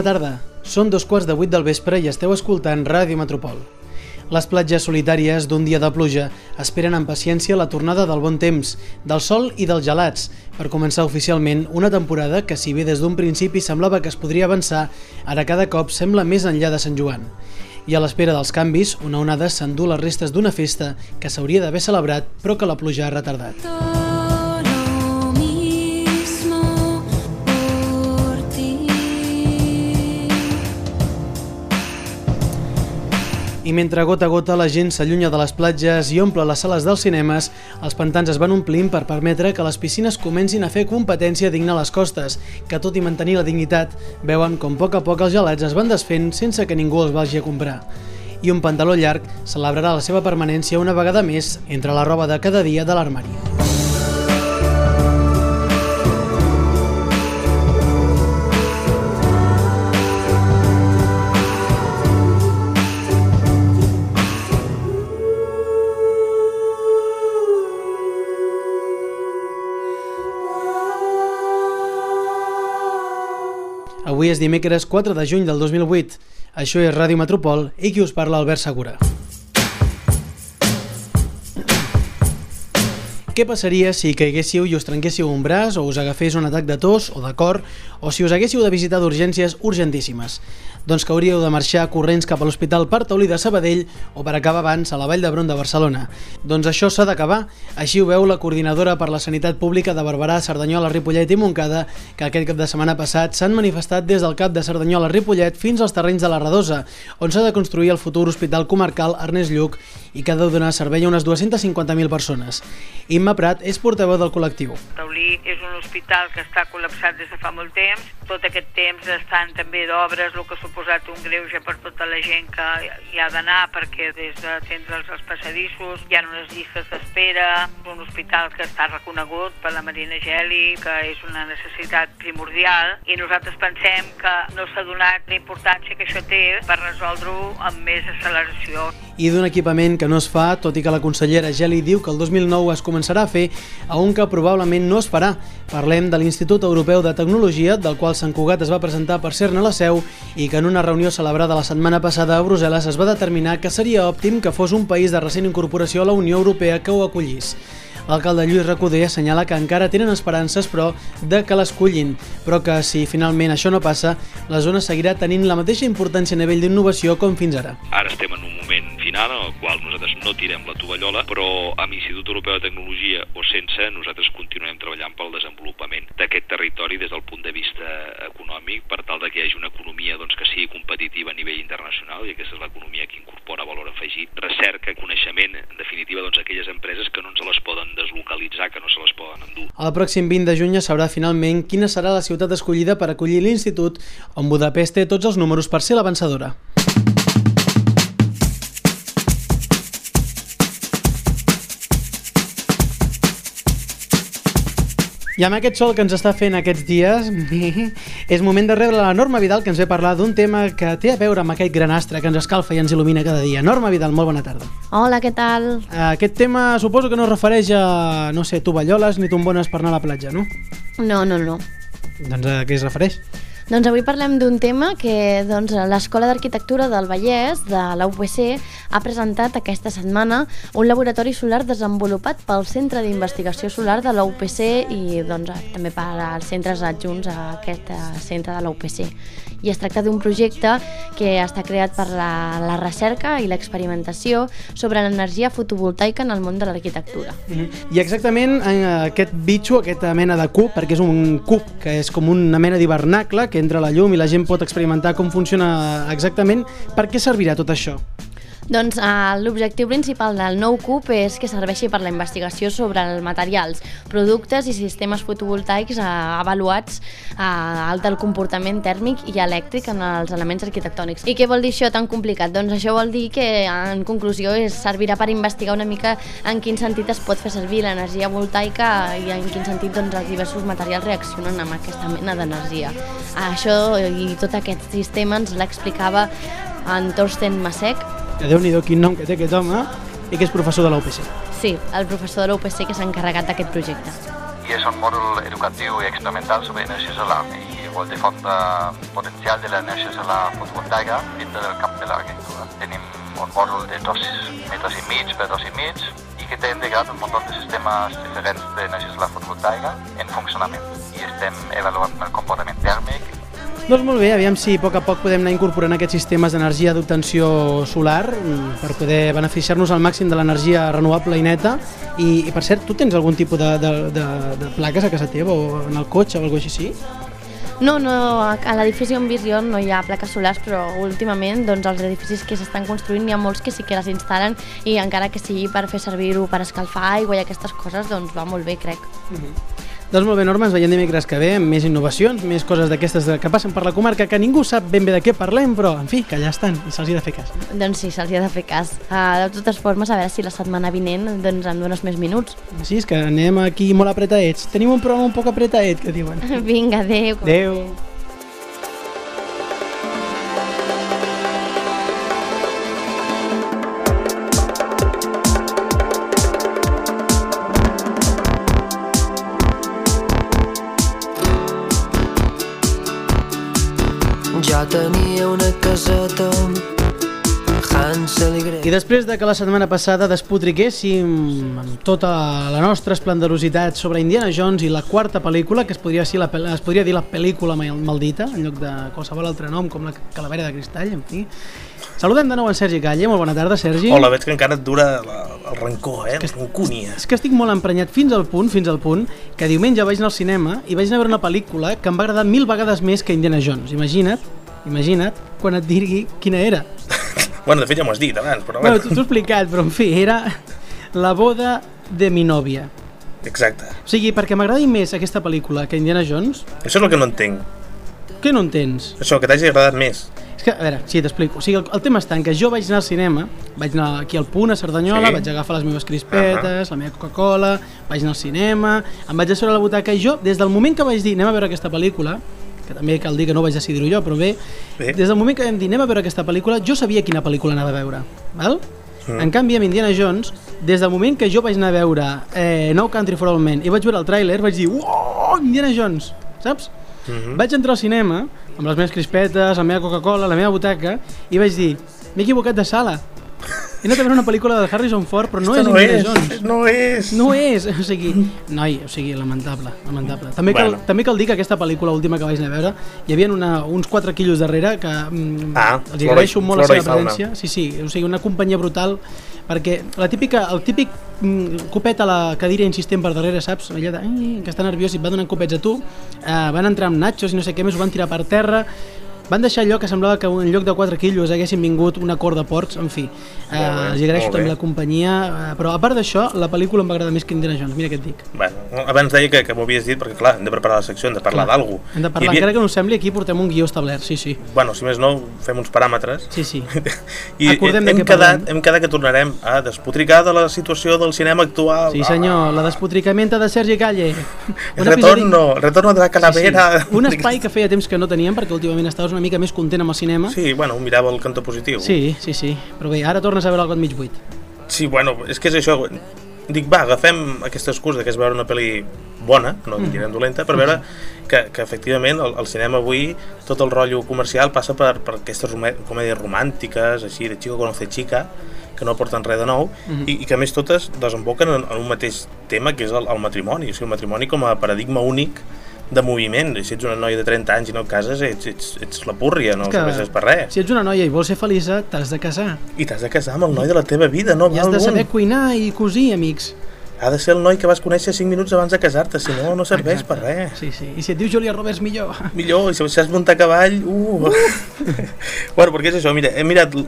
bona tarda. Són dos quarts de vuit del vespre i esteu escoltant Ràdio Metropol. Les platges solitàries d'un dia de pluja esperen amb paciència la tornada del bon temps, del sol i dels gelats, per començar oficialment una temporada que, si bé des d'un principi semblava que es podria avançar, ara cada cop sembla més enllà de Sant Joan. I a l'espera dels canvis, una onada s'endú les restes d'una festa que s'hauria d'haver celebrat però que la pluja ha retardat. Todo I mentre gota a gota la gent s'allunya de les platges i omple les sales dels cinemes, els pantans es van omplint per permetre que les piscines comencin a fer competència digna a les costes, que tot i mantenir la dignitat, veuen com a poc a poc els gelats es van desfent sense que ningú els vagi a comprar. I un pantaló llarg celebrarà la seva permanència una vegada més entre la roba de cada dia de l'armari. Avui és dimecres 4 de juny del 2008. Això és Ràdio Metropol i qui us parla Albert Segura. Què passaria si caiguéssiu i us trenquéssiu un braç o us agafés un atac de tos o de cor o si us haguéssiu de visitar d'urgències urgentíssimes? Doncs que hauríeu de marxar corrents cap a l'Hospital Taulí de Sabadell o per acabar abans a la Vall d'Hebron de Barcelona. Doncs això s'ha d'acabar. Així ho veu la coordinadora per la Sanitat Pública de Barberà, Cerdanyola, Ripollet i Montcada, que aquest cap de setmana passat s'han manifestat des del cap de Cerdanyola, Ripollet fins als terrenys de la Radosa, on s'ha de construir el futur Hospital Comarcal Ernest Lluc i que ha de donar servei a unes 250.000 persones. Imma Prat és portaveu del col·lectiu. Taulí és un hospital que està col·lapsat des de fa molt temps. Tot aquest temps estan també d'obres, el que ha suposat un greuge per tota la gent que hi ha d'anar, perquè des d'atendre'ls als passadissos hi ha unes llistes d'espera. Un hospital que està reconegut per la Marina Geli, que és una necessitat primordial, i nosaltres pensem que no s'ha donat la importància que això té per resoldre-ho amb més acceleració. i d'un equipament que no es fa, tot i que la consellera Geli diu que el 2009 es començarà a fer, a un que probablement no es farà. Parlem de l'Institut Europeu de Tecnologia, del qual Sant Cugat es va presentar per ser-ne la seu i que en una reunió celebrada la setmana passada a Brussel·les es va determinar que seria òptim que fos un país de recent incorporació a la Unió Europea que ho acollís. L'alcalde Lluís Recoder assenyala que encara tenen esperances, però, de que l'escollin, però que si finalment això no passa, la zona seguirà tenint la mateixa importància a nivell d'innovació com fins ara. Ara estem en un final en qual nosaltres no tirem la tovallola, però amb l'Institut Europeu de Tecnologia o sense, nosaltres continuem treballant pel desenvolupament d'aquest territori des del punt de vista econòmic, per tal de que hi hagi una economia doncs, que sigui competitiva a nivell internacional, i aquesta és l'economia que incorpora valor afegit, recerca, coneixement, en definitiva, doncs, aquelles empreses que no ens les poden deslocalitzar, que no se les poden endur. El pròxim 20 de juny sabrà finalment quina serà la ciutat escollida per acollir l'institut, on Budapest té tots els números per ser la I amb aquest sol que ens està fent aquests dies, és moment de rebre la Norma Vidal, que ens ve a parlar d'un tema que té a veure amb aquest gran astre que ens escalfa i ens il·lumina cada dia. Norma Vidal, molt bona tarda. Hola, què tal? Aquest tema suposo que no es refereix a, no sé, tovalloles ni tombones per anar a la platja, no? No, no, no. Doncs a què es refereix? Doncs avui parlem d'un tema que doncs, l'Escola d'Arquitectura del Vallès, de la UPC, ha presentat aquesta setmana un laboratori solar desenvolupat pel Centre d'Investigació Solar de la UPC i doncs, també per als centres adjunts a aquest eh, centre de la UPC. I es tracta d'un projecte que està creat per la, la recerca i l'experimentació sobre l'energia fotovoltaica en el món de l'arquitectura. I exactament eh, aquest bitxo, aquesta mena de cub, perquè és un cub que és com una mena d'hivernacle que entra la llum i la gent pot experimentar com funciona exactament, per què servirà tot això? Doncs eh, l'objectiu principal del nou CUP és que serveixi per la investigació sobre els materials, productes i sistemes fotovoltaics eh, avaluats a alt del comportament tèrmic i elèctric en els elements arquitectònics. I què vol dir això tan complicat? Doncs això vol dir que, en conclusió, és, servirà per investigar una mica en quin sentit es pot fer servir l'energia voltaica i en quin sentit doncs, els diversos materials reaccionen amb aquesta mena d'energia. Això i tot aquest sistema ens l'explicava en Torsten Masek, Que Déu-n'hi-do quin nom que té aquest home i que és professor de la UPC. Sí, el professor de l'UPC que s'ha encarregat d'aquest projecte. i és un mòdul educatiu i experimental sobre energia solar i font de potencial de l'energia solar fotovoltaica dintre del camp de l'agricultura. Tenim un mòdul de dos metres i mig per dos i mig i que té integrat un munt de sistemes diferents d'energia solar fotovoltaica en funcionament. I estem avaluant el comportament tèrmic Doncs molt bé, aviam si a poc a poc podem anar incorporant aquests sistemes d'energia d'obtenció solar mm, per poder beneficiar-nos al màxim de l'energia renovable i neta. I, I per cert, tu tens algun tipus de, de, de, de plaques a casa teva o en el cotxe o alguna cosa així? No, no, a l'edifici on visc jo no hi ha plaques solars, però últimament doncs, els edificis que s'estan construint hi ha molts que sí que les instal·len i encara que sigui per fer servir-ho per escalfar aigua i aquestes coses, doncs va molt bé, crec. Doncs molt bé, Norma, ens veiem dimecres que ve amb més innovacions, més coses d'aquestes que passen per la comarca que ningú sap ben bé de què parlem, però, en fi, que allà estan i se'ls hi ha de fer cas. Doncs sí, se'ls hi ha de fer cas. Uh, de totes formes, a veure si la setmana vinent doncs, em dones més minuts. Així és que anem aquí molt apretaets. Tenim un programa un poc apretaet, que diuen. Vinga, adéu. Adéu. Jo tenia una caseta i després de que la setmana passada despotriquéssim amb tota la nostra esplendorositat sobre Indiana Jones i la quarta pel·lícula, que es podria, dir la, es podria dir la pel·lícula mal- maldita, en lloc de qualsevol altre nom, com la calavera de cristall, en fi. Saludem de nou en Sergi Calle, molt bona tarda, Sergi. Hola, veig que encara et dura la, el rancor, eh? La rancúnia. És que estic molt emprenyat fins al punt, fins al punt, que diumenge vaig anar al cinema i vaig anar a veure una pel·lícula que em va agradar mil vegades més que Indiana Jones. Imagina't, imagina't, quan et digui quina era. Bueno, de fet ja m'ho has dit abans, però bueno. t'ho he explicat, però en fi, era La boda de mi nòvia. Exacte. O sigui, perquè m'agradi més aquesta pel·lícula que Indiana Jones, Això és el que no entenc. què no entens? Això, que t'hagi agradat més. És que, a veure, sí, t'explico. O sigui, el, el tema està en que jo vaig anar al cinema, vaig anar aquí al Punt, a Cerdanyola, Sí. vaig agafar les meves crispetes, la meva Coca-Cola, vaig anar al cinema, em vaig asseure a la butaca i jo, des del moment que vaig dir anem a veure aquesta pel·lícula, que també cal dir que no vaig decidir-ho jo, però bé, Bé. des del moment que vam dir anem a veure aquesta pel·lícula, jo sabia quina pel·lícula anava a veure, val? Mm. En canvi, amb Indiana Jones, des del moment que jo vaig anar a veure eh, No Country for All Men i vaig veure el tràiler, vaig dir, uau, Indiana Jones, saps? Mm -hmm. Vaig entrar al cinema amb les meves crispetes, la meva Coca-Cola, la meva butaca i vaig dir, m'he equivocat de sala. He anat a veure una pel·lícula de Harrison Ford, però no és no Indiana és, Jones. no és. No és, o sigui, noi, o sigui, lamentable, lamentable. També cal, Bueno. també cal dir que aquesta pel·lícula última que vaig anar a veure, hi havia una, uns 4 quilos darrere que mm, Ah, els flora- agraeixo molt la seva presència. Sí, sí, o sigui, una companyia brutal, perquè la típica, el típic mm, copet a la cadira insistent per darrere, saps? Allò de, que està nerviós i et va donant copets a tu, eh, van entrar amb nachos i no sé què més, ho van tirar per terra, van deixar allò que semblava que en lloc de 4 quilos haguessin vingut una cor de porcs, en fi. Eh, els agraeixo també la companyia, eh, però a part d'això, la pel·lícula em va agradar més que Indiana Jones, mira què et dic. Bueno, abans deia que, que m'ho havies dit perquè, clar, hem de preparar la secció, hem de parlar d'algú. Hem de parlar, encara que no sembli, aquí portem un guió establert, sí, sí. Bueno, si més no, fem uns paràmetres. Sí, sí. I Acordem de hem, quedat, hem quedat que tornarem a despotricar de la situació del cinema actual. Sí, senyor, la despotricamenta de Sergi Calle. El retorno, el retorno de la calavera. Sí, sí. Un espai que feia temps que no teníem, perquè últimament estaves una mica més content amb el cinema. Sí, bueno, mirava el cantó positiu. sí, sí, sí. Però bé, ara tornes a veure el got mig buit. Sí, bueno, és que és això. Dic, va, agafem aquesta excusa que és veure una pel·li bona, no Mm. direm dolenta, per veure que, que efectivament el, el cinema avui, tot el rotllo comercial passa per, per aquestes comèdies romàntiques, així, de chico conoce chica, que no aporten res de nou, Mhm. i, i que a més totes desemboquen en, en un mateix tema, que és el, el matrimoni, o sigui, el matrimoni com a paradigma únic de moviment. Si ets una noia de 30 anys i no et cases, ets, ets, ets la púrria, no serveixes per res. Si ets una noia i vols ser feliça, t'has de casar. I t'has de casar amb el noi de la teva vida, no I has de saber cuinar i cosir, amics. Ha de ser el noi que vas conèixer 5 minuts abans de casar-te, si no, no serveix Exacte. per res. Sí, sí. I si et dius Julia Roberts, millor. Millor, i si saps muntar cavall, uh! bueno, perquè és això, mira, hem mirat uh,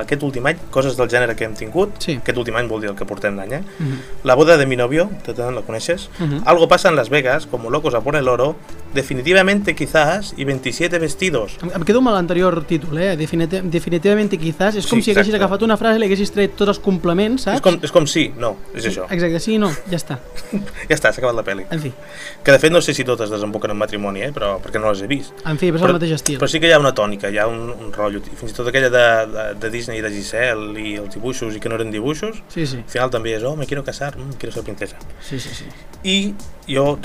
aquest últim any, coses del gènere que hem tingut, Sí. aquest últim any vol dir el que portem d'any, eh? Mhm. La boda de mi novio, te la conoces? Mhm. Algo pasa en Las Vegas, como locos a por el oro, definitivamente quizás, y 27 vestidos. Em, em quedo amb l'anterior títol, eh? Definiti definitivament i quizás. És com Sí, si haguessis agafat una frase i li haguessis tret tots els complements, saps? És com, és com sí, no, és això. Exacte, sí, sí, no, ja està. Ja està, s'ha acabat la pel·li. En fi, Que de fet no sé si totes desemboquen en matrimoni, eh? però perquè no les he vist. en fi, però és el mateix estil. Però sí que hi ha una tònica, hi ha un, un rotllo. I fins i tot aquella de, de, de Disney, de Giselle i els dibuixos i que no eren dibuixos, Sí, sí, al final també és, oh, me quiero casar, mm, quiero ser princesa. sí, sí, sí. I jo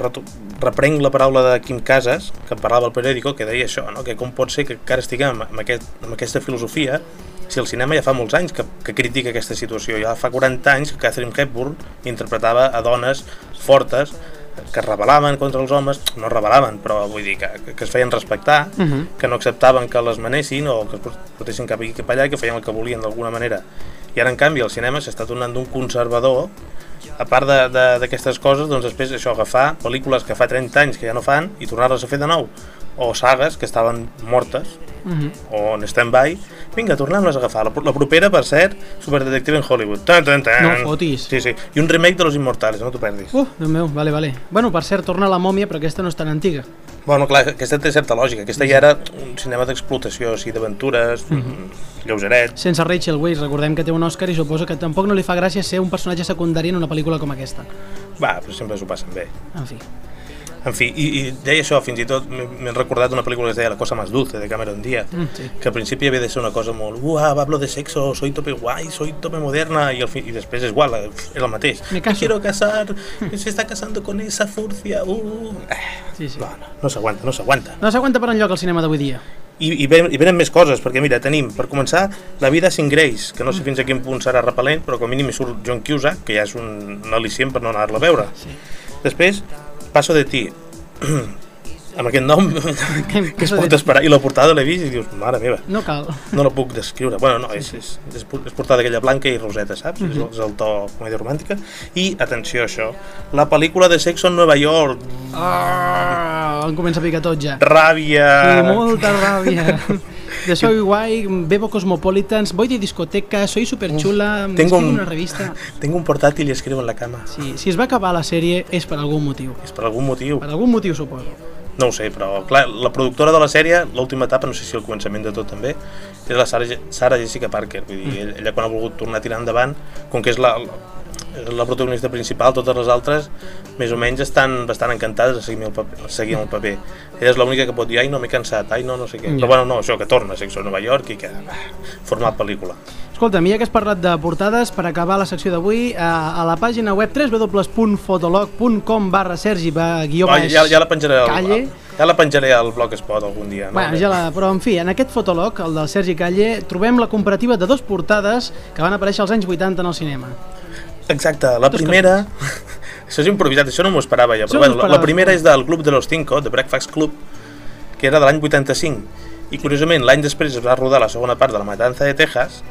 reprenc la paraula de Quim Casas, que en parlava al periòdico, que deia això, no? que com pot ser que encara estiguem amb, aquest, amb aquesta filosofia si el cinema ja fa molts anys que, que critica aquesta situació. Ja fa 40 anys que Catherine Hepburn interpretava a dones fortes que es rebel·laven contra els homes, no es rebel·laven, però vull dir que, que es feien respectar, Uh -huh. que no acceptaven que les manessin o que es portessin cap aquí cap allà i que feien el que volien d'alguna manera. I ara, en canvi, el cinema s'està tornant d'un conservador a part d'aquestes coses, doncs després això, agafar pel·lícules que fa 30 anys que ja no fan i tornar-les a fer de nou, o sagues que estaven mortes, Uh -huh. o en stand-by, vinga, tornem-les a agafar. La, la propera, per cert, Superdetective en Hollywood. Tan, tan, tan. No fotis. Sí, sí. I un remake de Los Inmortales, no t'ho perdis. Uh, Déu meu, vale, vale. Bueno, per cert, torna la mòmia, però aquesta no és tan antiga. Bueno, clar, aquesta té certa lògica. Aquesta ja era un cinema d'explotació, així, d'aventures, mm Mhm. -hmm. lleugeret. Sense Rachel Weisz, recordem que té un Òscar i suposo que tampoc no li fa gràcia ser un personatge secundari en una pel·lícula com aquesta. Va, però sempre s'ho passen bé. En fi. En fi, i, i deia això, fins i tot m'he recordat una pel·lícula que es deia La cosa más dulce, de Cameron Díaz, Mm, sí. que al principi havia de ser una cosa molt uah, hablo de sexo, soy tope guai, soy tope moderna, i, al fi, i després és igual, és el mateix. Me caso. quiero casar, se está casando con esa furcia, uh... Eh, Sí, sí. no, no, no s'aguanta, no s'aguanta. No s'aguanta per enlloc el cinema d'avui dia. I, i, ven, I venen més coses, perquè mira, tenim, per començar, La vida sin Grace, que no sé fins a quin punt serà repel·lent, però com a mínim hi surt John Cusack, que ja és un, un al·licient per no anar-la a veure. Sí. Després, Paso de ti, amb aquest nom que es pot esperar, i la portada l'he vist i dius, mare meva, No cal. no la puc descriure. Bueno, no, és, és, és, portada aquella blanca i roseta, saps? Mhm. és, el, és el to comèdia romàntica. I, atenció a això, la pel·lícula de Sexo en Nova York, Ah, em comença a picar tot ja. ràbia... Sí, molta ràbia. De soy guay, bebo cosmopolitans, voy de discoteca, soy superchula, Tengo escribo un- una revista... Tengo un portátil y escribo en la cama. Sí, si es va acabar la sèrie és per algun motiu. És per algun motiu. Per algun motiu, suposo. No ho sé, però clar, la productora de la sèrie, l'última etapa, no sé si el començament de tot també, és la Sarah, Sarah Jessica Parker. Vull dir, ella, ella quan ha volgut tornar a tirar endavant, com que és la, la, la protagonista principal, totes les altres més o menys estan bastant encantades a seguir el paper. Seguir el paper. Ella és l'única que pot dir, ai no, m'he cansat, ai no, no sé què. Ja. Però bueno, no, això, que torna Sexo a Nova York i que ah, format pel·lícula. Escolta, ja que has parlat de portades, per acabar la secció d'avui, a, a la pàgina web www.fotolog.com barra Sergi guió baix ja, ja la penjaré al, Calle. ja la penjaré al Blogspot algun dia. No? Bueno, ja la, però en fi, en aquest fotolog, el del Sergi Calle, trobem la comparativa de dos portades que van aparèixer als anys 80 en el cinema. Exacte, la Dos primera... això és improvisat, això no m'ho esperava jo, però no bueno, la, la primera és del Club de los Cinco, de Breakfast Club, que era de l'any 85. I curiosament, l'any després es va rodar la segona part de La Matanza de Texas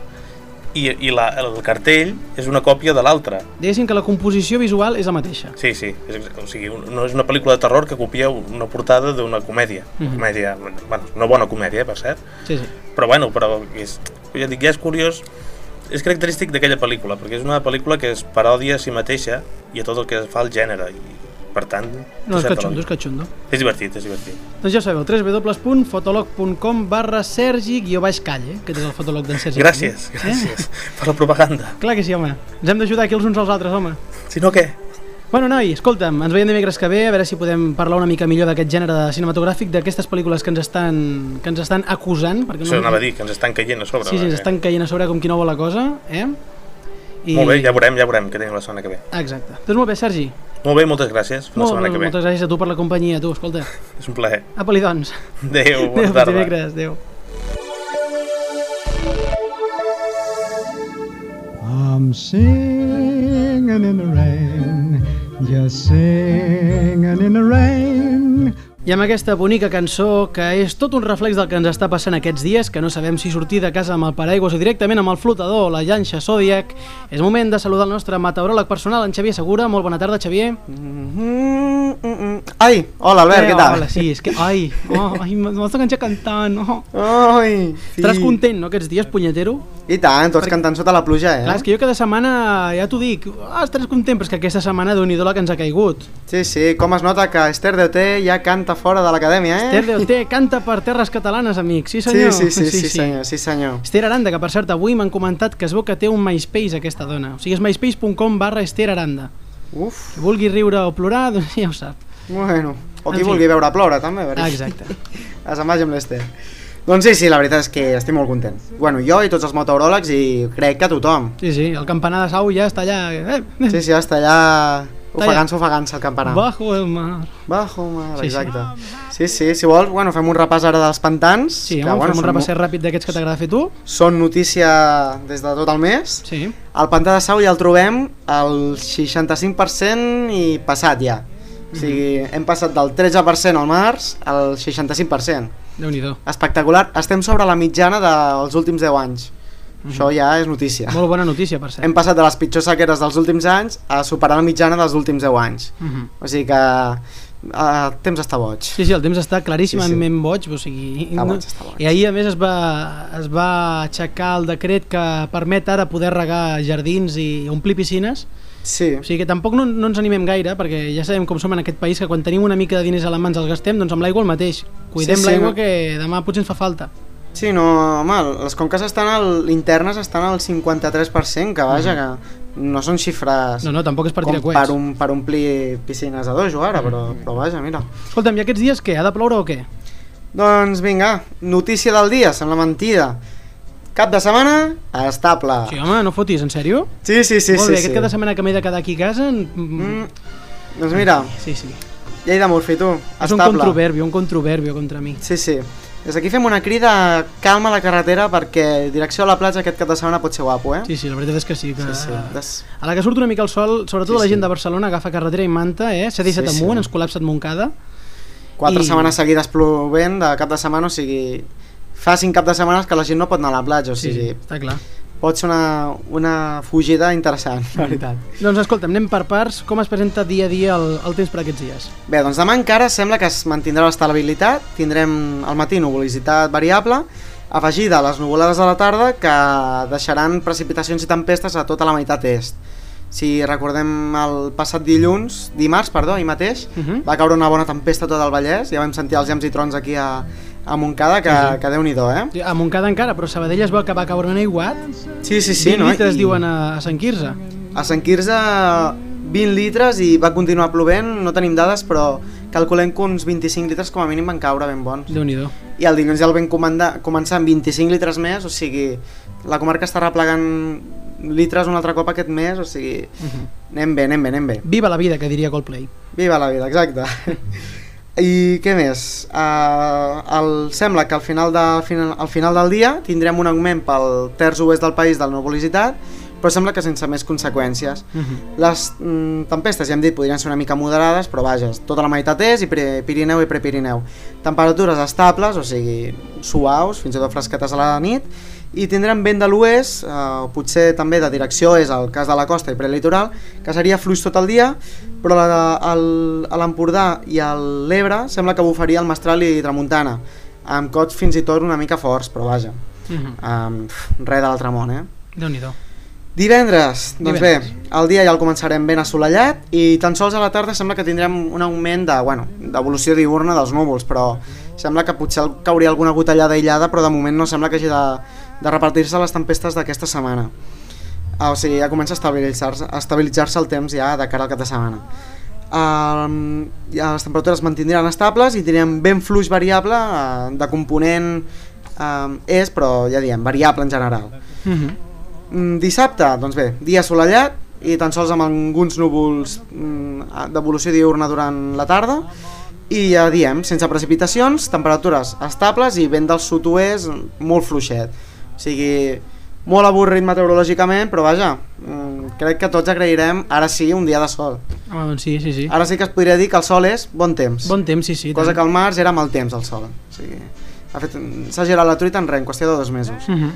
i, i la, el cartell és una còpia de l'altra. Diguéssim que la composició visual és la mateixa. Sí, sí, és, o sigui, no és una pel·lícula de terror que copia una portada d'una comèdia. Mhm. Comèdia, bueno, una bona comèdia, per cert. Sí, sí. Però bueno, però és, ja dic, ja és curiós, és característic d'aquella pel·lícula, perquè és una pel·lícula que es parodia a si mateixa i a tot el que fa el gènere, i per tant... No, és catxundo, és catxundo. És divertit, és divertit. Doncs ja sabeu, www.fotolog.com barra Sergi guió baix calle, que és el fotolog d'en Sergi Gràcies, gràcies per la propaganda. Eh? Clar que sí, home. Ens hem d'ajudar aquí els uns als altres, home. Si no, què? Bueno, noi, escolta'm, ens veiem dimecres que ve, a veure si podem parlar una mica millor d'aquest gènere de cinematogràfic, d'aquestes pel·lícules que ens estan, que ens estan acusant. Perquè Això anava a dir, que ens estan caient a sobre. Sí, sí, ens perquè- estan caient a sobre com qui no vol la cosa, eh? I... Molt bé, ja veurem, ja veurem, que tenim la setmana que ve. Exacte. Doncs molt bé, Sergi. Molt bé, moltes gràcies. Fins la Molt, setmana que ve. moltes gràcies a tu per la companyia, tu, escolta. És un plaer. Apa-li, doncs. Adéu, bona Adéu, tarda. dimecres, adéu. I'm singing in the rain, just singing in the rain. I amb aquesta bonica cançó, que és tot un reflex del que ens està passant aquests dies, que no sabem si sortir de casa amb el paraigües o directament amb el flotador o la llanxa Zodiac, és moment de saludar el nostre meteoròleg personal, en Xavier Segura. Molt bona tarda, Xavier. Mm, mm, mm. Ai, hola Albert, Eh, què tal? Hola, sí, és que... Ai, oh, ai m'està enganxat cantant. Oh. Ai, sí. Estaràs content, no, aquests dies, punyetero? I tant, tots Perquè- cantant sota la pluja, eh? Clar, és que jo cada setmana, ja t'ho dic, ah, estaràs content, però és que aquesta setmana, déu nhi la que ens ha caigut. Sí, sí, com es nota que Esther Deuté ja canta fora de l'acadèmia, eh? Esther Deuté canta per terres catalanes, amic. Sí, sí, senyor. sí, sí, sí, sí, senyor, sí senyor. Esther Aranda, que per cert avui m'han comentat que es veu que té un MySpace aquesta dona. O sigui, és myspace.com barra Esther Aranda. Uf, Qui vulgui riure o plorar, doncs ja ho sap. Bueno. O En qui fi. vulgui veure ploure, també. Ah, exacte. A se'n vagi amb l'Ester. Doncs sí, sí, la veritat és que estic molt content. Bueno, jo i tots els meteoròlegs i crec que tothom. Sí, sí, el campanar de Sau ja està allà... Eh, Sí, sí, està allà ofegant-se, ofegant-se el campanar. Bajo el mar. Bajo mar, Sí, sí. exacte. Sí, sí, si vols, bueno, fem un repàs ara dels pantans. Sí, que, home, bueno, fem un repasset ràpid d'aquests que t'agrada fer tu. Són notícia des de tot el mes. Sí. El pantà de Sau ja el trobem al 65% i passat ja. O sigui, hem passat del 13% al març al 65%. Déu-n'hi-do. Espectacular. Estem sobre la mitjana dels últims 10 anys. Això ja és notícia. Molt bona notícia, per cert. Hem passat de les pitjors sequeres dels últims anys a superar la mitjana dels últims 10 anys. Mhm. O sigui que eh, el temps està boig. Sí, sí, el temps està claríssimament Sí, sí. boig, o sigui... Està boig, està boig. I ahir, a més, es va, es va aixecar el decret que permet ara poder regar jardins i omplir piscines. Sí. O sigui que tampoc no, no ens animem gaire, perquè ja sabem com som en aquest país, que quan tenim una mica de diners a les mans els gastem, doncs amb l'aigua el mateix. Cuidem Sí, sí, l'aigua no. que demà potser ens fa falta. Sí, no, home, les conques estan al, internes estan al 53%, que vaja, que no són xifres. No, no, tampoc és per tirar coets. per, un, per omplir piscines a dojo ara, però, però vaja, mira. Escolta'm, i aquests dies què? Ha de ploure o què? Doncs vinga, notícia del dia, sembla mentida. Cap de setmana, estable. Sí, home, no fotis, en sèrio? Sí, sí, sí. Molt sí, bé, sí. aquest cap de setmana que m'he de quedar aquí a casa... Mm, doncs mira, Sí, sí. llei de Murphy, tu, És un estable. controverbio, un controverbio contra mi. Sí, sí. Des d'aquí fem una crida calma la carretera perquè direcció a la platja aquest cap de setmana pot ser guapo, eh? Sí, sí, la veritat és que sí. Que... Sí, sí. Des... A la que surt una mica el sol, sobretot Sí, la gent sí. de Barcelona agafa carretera i manta, eh? 7 i 7 Sí, sí. amunt, ens col·lapsa Montcada. Quatre I- setmanes seguides plovent de cap de setmana, o sigui... Fa cinc cap de setmanes que la gent no pot anar a la platja, o Sí, sigui... sí, està clar. Pot ser una, una fugida interessant, la veritat. Doncs escolta'm, anem per parts. Com es presenta dia a dia el, el temps per aquests dies? Bé, doncs demà encara sembla que es mantindrà l'estabilitat, tindrem al matí nuvolositat variable, afegida a les nuvolades de la tarda que deixaran precipitacions i tempestes a tota la meitat est. Si recordem el passat dilluns, dimarts, perdó, ahir mateix, Uh -huh. va caure una bona tempesta a tot el Vallès, ja vam sentir els llams i trons aquí a, a Montcada, que, Sí, sí. que déu-n'hi-do, eh? A Montcada encara, però Sabadell es veu que va caure un aiguat. Sí, sí, sí, 20 no? litres I- diuen a, a Sant Quirze. A Sant Quirze 20 litres i va continuar plovent, no tenim dades, però calculem que uns 25 litres com a mínim van caure ben bons. déu nhi I el dilluns ja el vam començar amb 25 litres més, o sigui, la comarca està replegant litres un altre cop aquest mes, o sigui, anem bé, anem bé, anem bé. Viva la vida, que diria Coldplay. Viva la vida, exacte. I què més? Uh, el, sembla que al final, de, al, final, al final del dia tindrem un augment pel terç oest del país de la nuvolositat, però sembla que sense més conseqüències. Les mm, tempestes, ja hem dit, podrien ser una mica moderades, però vaja, tota la meitat és, i pre Pirineu i Prepirineu. Temperatures estables, o sigui, suaus, fins i tot fresquetes a la nit, i tindrem vent de l'oest, eh, potser també de direcció és el cas de la costa i prelitoral, que seria fluix tot el dia, però la, el, a l'Empordà i a l'Ebre sembla que bufaria el mestral i tramuntana, amb cots fins i tot una mica forts, però vaja, um, res de l'altre món, eh? déu nhi Divendres, doncs Divendres. bé, el dia ja el començarem ben assolellat i tan sols a la tarda sembla que tindrem un augment de, bueno, d'evolució diurna dels núvols, però sembla que potser cauria alguna gotellada aïllada, però de moment no sembla que hagi de, de repartir-se les tempestes d'aquesta setmana. Ah, o sigui, ja comença a estabilitzar-se a estabilitzar el temps ja de cara al cap de setmana. Um, ja les temperatures es mantindran estables i tindrem ben fluix variable uh, de component um, és, però ja diem, variable en general. Mm, Dissabte, doncs bé, dia assolellat i tan sols amb alguns núvols mm, d'evolució diurna durant la tarda i ja diem, sense precipitacions, temperatures estables i vent del sud-oest molt fluixet. O sigui, molt avorrit meteorològicament, però vaja, mm, crec que tots agrairem ara sí un dia de sol. Home, doncs sí, sí, sí. Ara sí que es podria dir que el sol és bon temps. Bon temps, sí, sí. Cosa que al març era mal temps el sol. O sigui, ha fet- s'ha girat la truita en res, en qüestió de dos mesos. Uh -huh.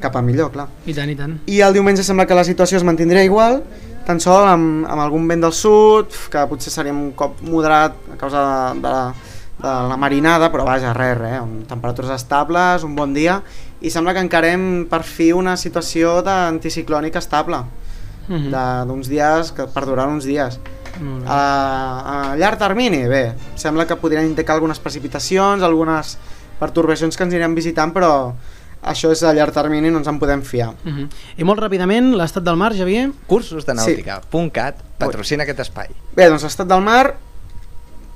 Cap a millor, clar. I tant, i tant. I el diumenge sembla que la situació es mantindrà igual, tan sol amb, amb algun vent del sud, que potser seria un cop moderat a causa de, de, la, de la marinada, però vaja, res, res, amb temperatures estables, un bon dia, i sembla que encarem per fi una situació d'anticiclònic estable, Uh -huh. de- d'uns dies que perduran uns dies. Molt bé. A, a llarg termini, bé, sembla que podrien indicar algunes precipitacions, algunes pertorbacions que ens aniran visitant, però això és a llarg termini i no ens en podem fiar. Uh -huh. I molt ràpidament, l'estat del mar, Javier? Cursos de nàutica.cat patrocina aquest espai. Bé, doncs l'estat del mar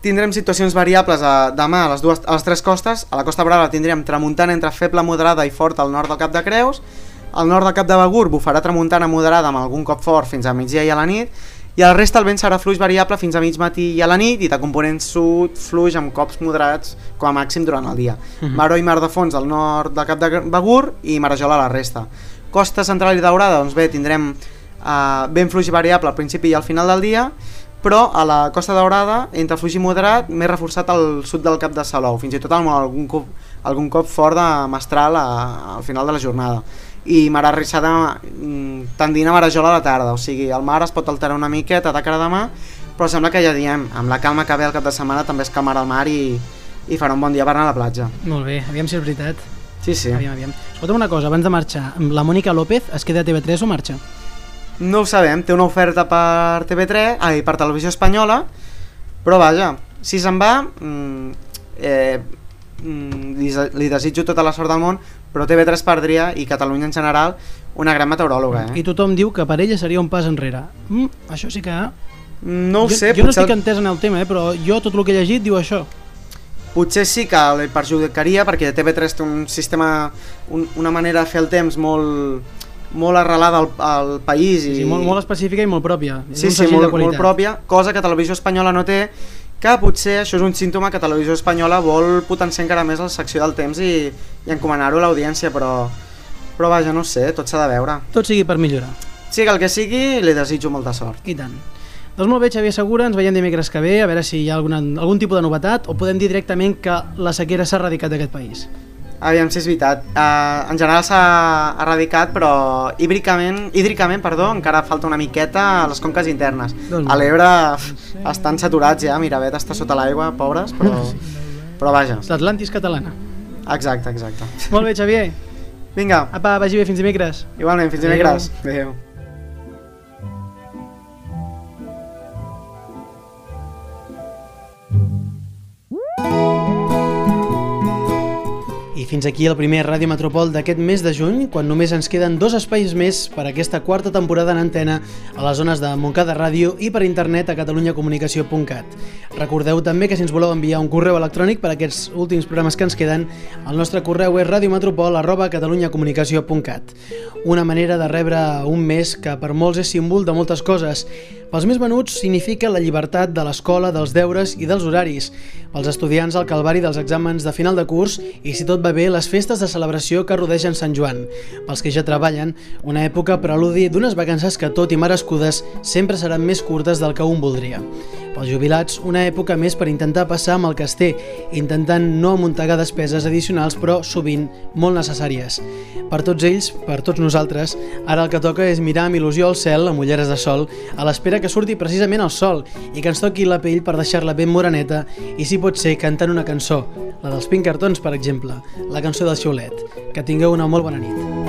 tindrem situacions variables a, demà a les, dues, a les tres costes. A la Costa Brava tindrem tramuntana entre feble, moderada i forta al nord del Cap de Creus. Al nord del Cap de Begur bufarà tramuntana moderada amb algun cop fort fins a migdia i a la nit. I a la resta el vent serà fluix variable fins a mig matí i a la nit i de component sud fluix amb cops moderats com a màxim durant el dia. Uh Mhm. -huh. Maró i mar de fons al nord del Cap de Begur i Marajol a la resta. Costa central i daurada, doncs bé, tindrem uh, vent fluix variable al principi i al final del dia, però a la Costa Daurada, entre fluix i moderat, més reforçat al sud del Cap de Salou, fins i tot amb algun cop, algun cop fort de mestral a, al final de la jornada. I mar arrissada mm, tendint a Marajol a la tarda, o sigui, el mar es pot alterar una miqueta de cara demà, però sembla que ja diem, amb la calma que ve al cap de setmana també es calmarà el mar i, i farà un bon dia per anar a la platja. Molt bé, aviam si és veritat. Sí, sí. Aviam, aviam. Escolta'm una cosa, abans de marxar, la Mònica López es queda a TV3 o marxa? No ho sabem, té una oferta per TV3, ai, per Televisió Espanyola, però vaja, si se'n va, mm, eh, mm, li, li desitjo tota la sort del món, però TV3 perdria, i Catalunya en general, una gran meteoròloga. Eh? I tothom diu que per ella seria un pas enrere. Mm, això sí que... No ho jo, sé, jo no potser- estic entès en el tema, eh, però jo tot el que he llegit diu això. Potser sí que li perjudicaria perquè TV3 té un sistema, un, una manera de fer el temps molt, molt arrelada al, al país i Sí, molt, molt específica i molt pròpia. Sí, sí, molt, molt pròpia, cosa que Televisió Espanyola no té, que potser això és un símptoma que Televisió Espanyola vol potenciar encara més la secció del temps i, i encomanar-ho a l'audiència, però, però vaja, no sé, tot s'ha de veure. Tot sigui per millorar. Sigui el que sigui, li desitjo molta sort. I tant. Doncs molt bé, Xavier Segura, ens veiem dimecres que ve, a veure si hi ha alguna, algun tipus de novetat, o podem dir directament que la sequera s'ha erradicat d'aquest país. Aviam si és veritat. Uh, en general s'ha erradicat, però hídricament, hídricament perdó, encara falta una miqueta a les conques internes. Doncs A l'Ebre estan saturats ja, Miravet està sota l'aigua, pobres, però, però vaja. L'Atlantis catalana. Exacte, exacte. Molt bé, Xavier. Vinga. Apa, vagi bé, fins dimecres. Igualment, fins Adéu. dimecres. Adéu. I fins aquí el primer Ràdio Metropol d'aquest mes de juny, quan només ens queden dos espais més per aquesta quarta temporada en antena a les zones de Montcada Ràdio i per internet a catalunyacomunicació.cat. Recordeu també que si ens voleu enviar un correu electrònic per aquests últims programes que ens queden, el nostre correu és radiometropol arroba catalunyacomunicació.cat. Una manera de rebre un mes que per molts és símbol de moltes coses. Pels més venuts significa la llibertat de l'escola, dels deures i dels horaris. Pels estudiants el calvari dels exàmens de final de curs i si tot va bé les festes de celebració que rodegen Sant Joan. Pels que ja treballen, una època preludi d'unes vacances que tot i merescudes sempre seran més curtes del que un voldria. Pels jubilats, una època més per intentar passar amb el que es té, intentant no amuntegar despeses addicionals però sovint molt necessàries. Per tots ells, per tots nosaltres, ara el que toca és mirar amb il·lusió al cel, amb ulleres de sol, a l'espera que surti precisament el sol i que ens toqui la pell per deixar-la ben moreneta i si pot ser cantant una cançó, la dels Pinkertons per exemple, la cançó del xiulet. Que tingueu una molt bona nit.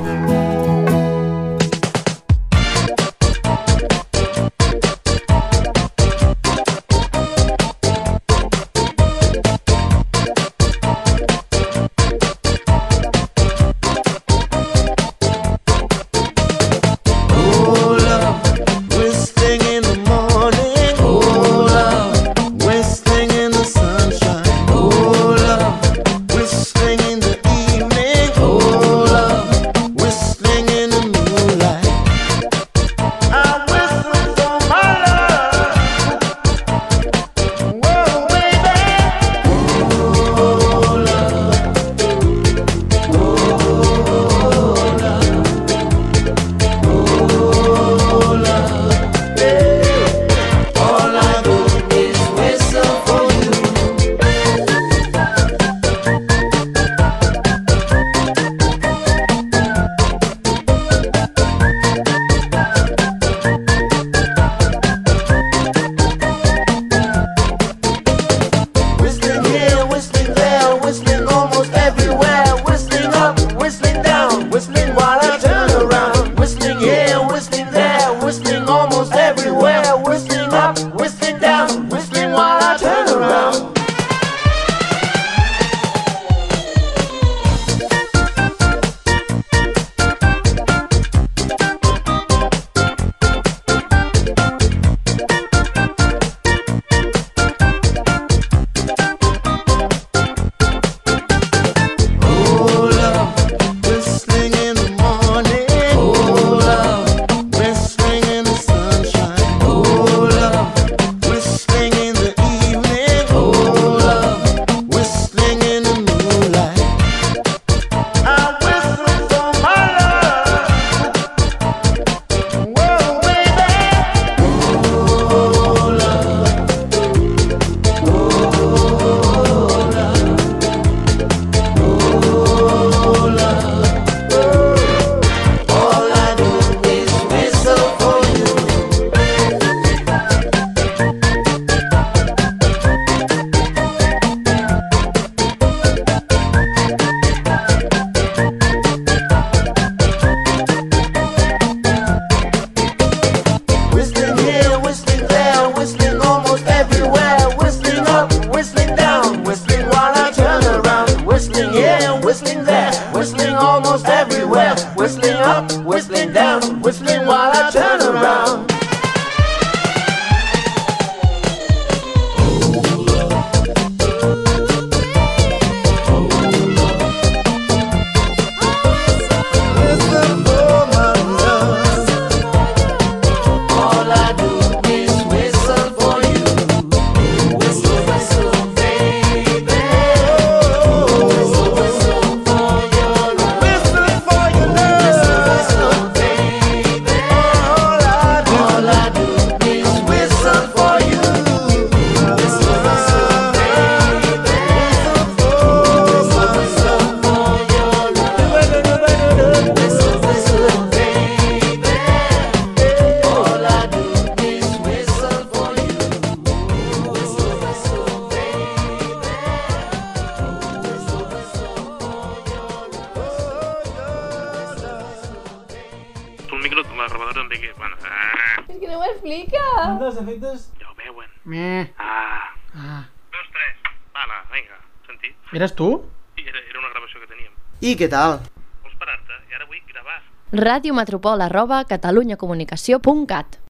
Què tal? Vols parar-te? I ara vull gravar. Radiometropol arroba catalunyacomunicació.cat